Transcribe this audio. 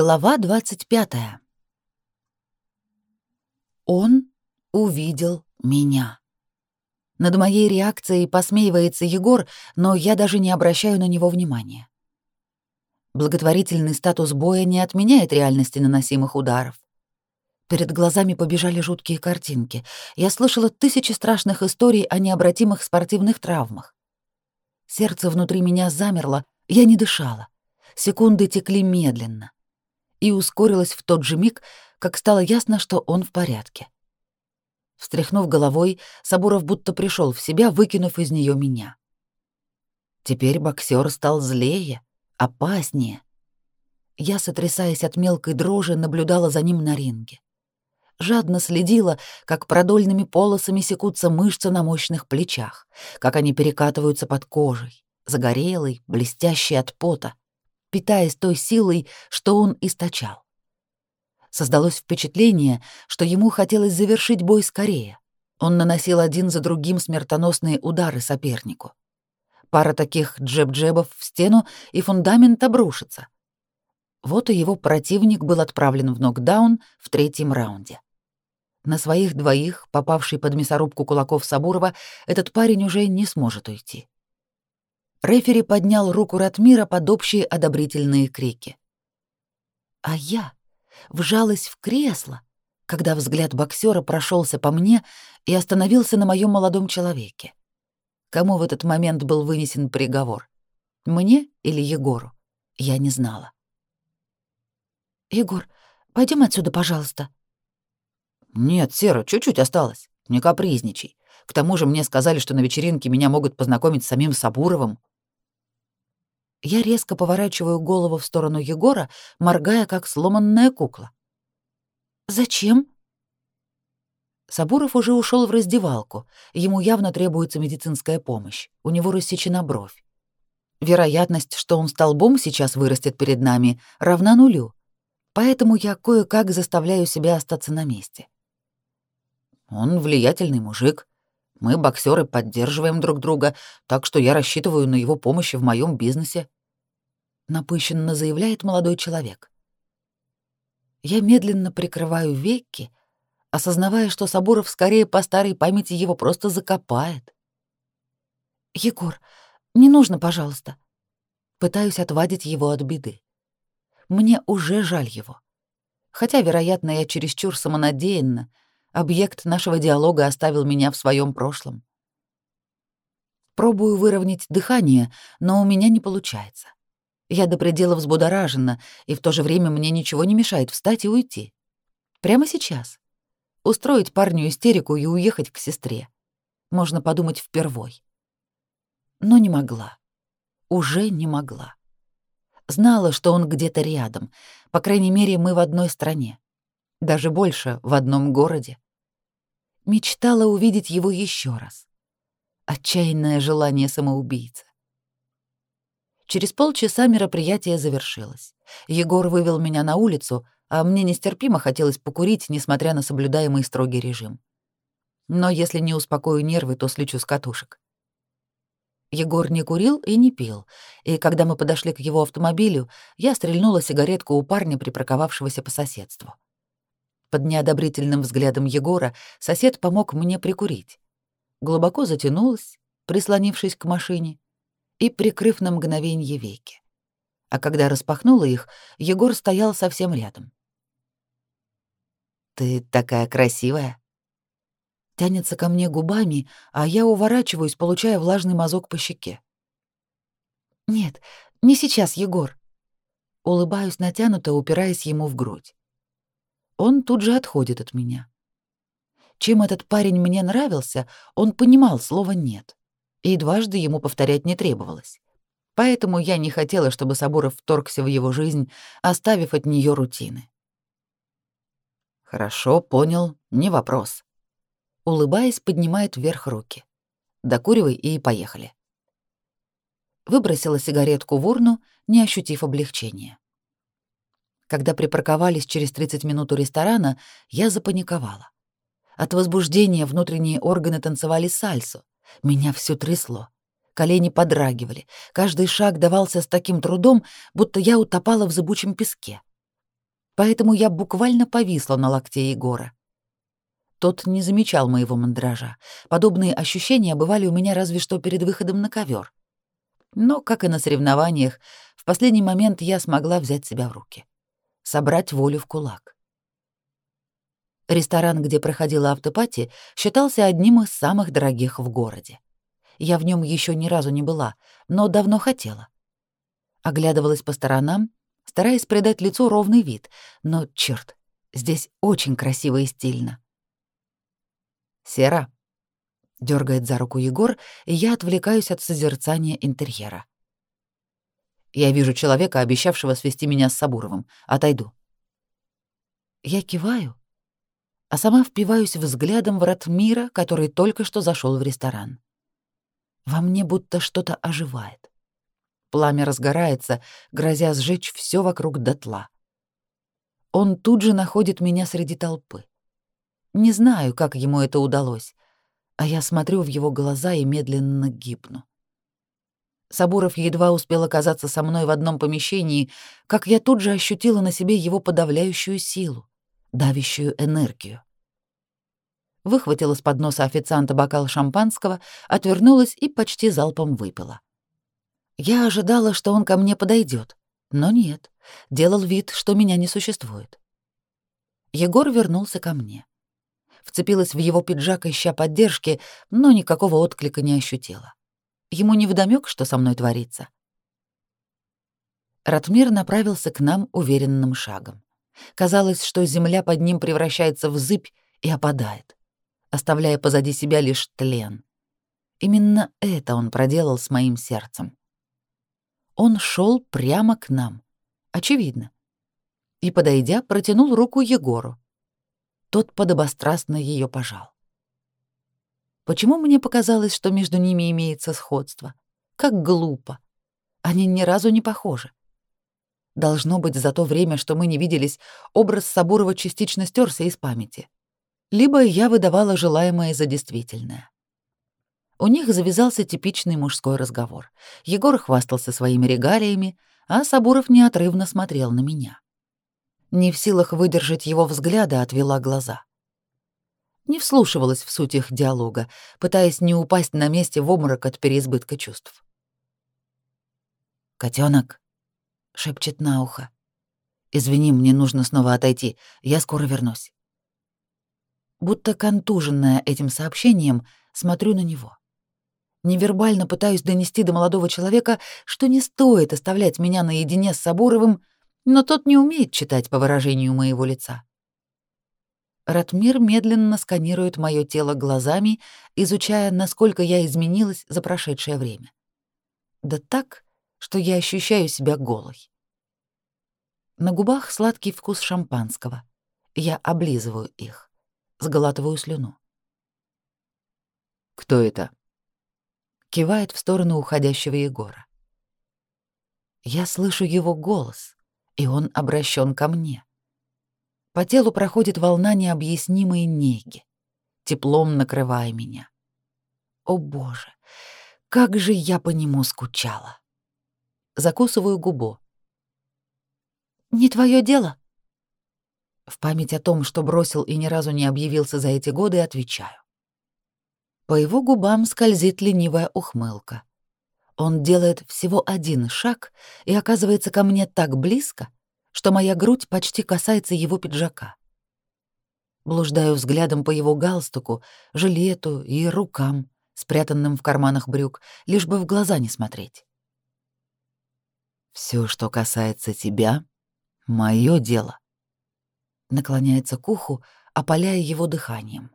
Глава 25. Он увидел меня. Над моей реакцией посмеивается Егор, но я даже не обращаю на него внимания. Благотворительный статус боя не отменяет реальности наносимых ударов. Перед глазами побежали жуткие картинки. Я слышала тысячи страшных историй о необратимых спортивных травмах. Сердце внутри меня замерло, я не дышала. Секунды текли медленно и ускорилась в тот же миг, как стало ясно, что он в порядке. Встряхнув головой, Сабуров будто пришел в себя, выкинув из нее меня. Теперь боксер стал злее, опаснее. Я, сотрясаясь от мелкой дрожи, наблюдала за ним на ринге. Жадно следила, как продольными полосами секутся мышцы на мощных плечах, как они перекатываются под кожей, загорелый, блестящий от пота питаясь той силой, что он источал. Создалось впечатление, что ему хотелось завершить бой скорее. Он наносил один за другим смертоносные удары сопернику. Пара таких джеб-джебов в стену, и фундамент обрушится. Вот и его противник был отправлен в нокдаун в третьем раунде. На своих двоих, попавший под мясорубку кулаков Сабурова, этот парень уже не сможет уйти. Рефери поднял руку Ратмира под общие одобрительные крики. А я вжалась в кресло, когда взгляд боксера прошелся по мне и остановился на моем молодом человеке. Кому в этот момент был вынесен приговор? Мне или Егору? Я не знала. «Егор, пойдем отсюда, пожалуйста». «Нет, Сера, чуть-чуть осталось. Не капризничай. К тому же мне сказали, что на вечеринке меня могут познакомить с самим Сабуровым». Я резко поворачиваю голову в сторону Егора, моргая, как сломанная кукла. «Зачем?» Сабуров уже ушел в раздевалку. Ему явно требуется медицинская помощь. У него рассечена бровь. Вероятность, что он столбом сейчас вырастет перед нами, равна нулю. Поэтому я кое-как заставляю себя остаться на месте. Он влиятельный мужик. Мы, боксеры, поддерживаем друг друга, так что я рассчитываю на его помощь в моем бизнесе. Напыщенно заявляет молодой человек. Я медленно прикрываю веки, осознавая, что Сабуров скорее по старой памяти его просто закопает. «Егор, не нужно, пожалуйста». Пытаюсь отвадить его от беды. Мне уже жаль его. Хотя, вероятно, я чересчур самонадеянна, Объект нашего диалога оставил меня в своем прошлом. Пробую выровнять дыхание, но у меня не получается. Я до предела взбудоражена, и в то же время мне ничего не мешает встать и уйти. Прямо сейчас. Устроить парню истерику и уехать к сестре. Можно подумать впервой. Но не могла. Уже не могла. Знала, что он где-то рядом. По крайней мере, мы в одной стране. Даже больше, в одном городе. Мечтала увидеть его еще раз. Отчаянное желание самоубийцы. Через полчаса мероприятие завершилось. Егор вывел меня на улицу, а мне нестерпимо хотелось покурить, несмотря на соблюдаемый строгий режим. Но если не успокою нервы, то слечу с катушек. Егор не курил и не пил, и когда мы подошли к его автомобилю, я стрельнула сигаретку у парня, припарковавшегося по соседству. Под неодобрительным взглядом Егора сосед помог мне прикурить. Глубоко затянулась, прислонившись к машине и прикрыв на мгновенье веки. А когда распахнула их, Егор стоял совсем рядом. «Ты такая красивая!» Тянется ко мне губами, а я уворачиваюсь, получая влажный мазок по щеке. «Нет, не сейчас, Егор!» Улыбаюсь натянуто, упираясь ему в грудь он тут же отходит от меня. Чем этот парень мне нравился, он понимал слово «нет», и дважды ему повторять не требовалось. Поэтому я не хотела, чтобы Соборов вторгся в его жизнь, оставив от нее рутины. «Хорошо, понял, не вопрос». Улыбаясь, поднимает вверх руки. «Докуривай и поехали». Выбросила сигаретку в урну, не ощутив облегчения. Когда припарковались через 30 минут у ресторана, я запаниковала. От возбуждения внутренние органы танцевали сальсу. Меня всё трясло. Колени подрагивали. Каждый шаг давался с таким трудом, будто я утопала в зыбучем песке. поэтому я буквально повисла на локте Егора. Тот не замечал моего мандража. Подобные ощущения бывали у меня разве что перед выходом на ковер. Но, как и на соревнованиях, в последний момент я смогла взять себя в руки. Собрать волю в кулак. Ресторан, где проходила автопати, считался одним из самых дорогих в городе. Я в нем еще ни разу не была, но давно хотела. Оглядывалась по сторонам, стараясь придать лицу ровный вид, но, черт, здесь очень красиво и стильно. «Сера», — дергает за руку Егор, и я отвлекаюсь от созерцания интерьера. «Я вижу человека, обещавшего свести меня с Сабуровым. Отойду». Я киваю, а сама впиваюсь взглядом в Ратмира, который только что зашел в ресторан. Во мне будто что-то оживает. Пламя разгорается, грозя сжечь все вокруг дотла. Он тут же находит меня среди толпы. Не знаю, как ему это удалось, а я смотрю в его глаза и медленно гибну. Сабуров едва успел оказаться со мной в одном помещении, как я тут же ощутила на себе его подавляющую силу давящую энергию. Выхватила с подноса официанта бокал шампанского, отвернулась и почти залпом выпила. Я ожидала, что он ко мне подойдет, но нет, делал вид, что меня не существует. Егор вернулся ко мне. Вцепилась в его пиджак, ища поддержки, но никакого отклика не ощутила. Ему не вдомёк, что со мной творится. Ратмир направился к нам уверенным шагом. Казалось, что земля под ним превращается в зыбь и опадает, оставляя позади себя лишь тлен. Именно это он проделал с моим сердцем. Он шел прямо к нам, очевидно. И, подойдя, протянул руку Егору. Тот подобострастно ее пожал. Почему мне показалось, что между ними имеется сходство? Как глупо. Они ни разу не похожи. Должно быть, за то время, что мы не виделись, образ Сабурова частично стерся из памяти. Либо я выдавала желаемое за действительное. У них завязался типичный мужской разговор. Егор хвастался своими регалиями, а Сабуров неотрывно смотрел на меня. Не в силах выдержать его взгляда, отвела глаза. Не вслушивалась в суть их диалога, пытаясь не упасть на месте в обморок от переизбытка чувств. «Котёнок», шепчет на ухо. «Извини, мне нужно снова отойти. Я скоро вернусь». Будто контуженная этим сообщением, смотрю на него. Невербально пытаюсь донести до молодого человека, что не стоит оставлять меня наедине с Сабуровым, но тот не умеет читать по выражению моего лица. Ратмир медленно сканирует мое тело глазами, изучая, насколько я изменилась за прошедшее время. Да так, что я ощущаю себя голой. На губах сладкий вкус шампанского. Я облизываю их, сглатываю слюну. «Кто это?» Кивает в сторону уходящего Егора. Я слышу его голос, и он обращен ко мне. По телу проходит волна необъяснимой неги, теплом накрывая меня. О боже, как же я по нему скучала! закусываю губу. «Не твое дело?» В память о том, что бросил и ни разу не объявился за эти годы, отвечаю. По его губам скользит ленивая ухмылка. Он делает всего один шаг и оказывается ко мне так близко, что моя грудь почти касается его пиджака. Блуждаю взглядом по его галстуку, жилету и рукам, спрятанным в карманах брюк, лишь бы в глаза не смотреть. Все, что касается тебя, мое дело. Наклоняется к уху, опаляя его дыханием.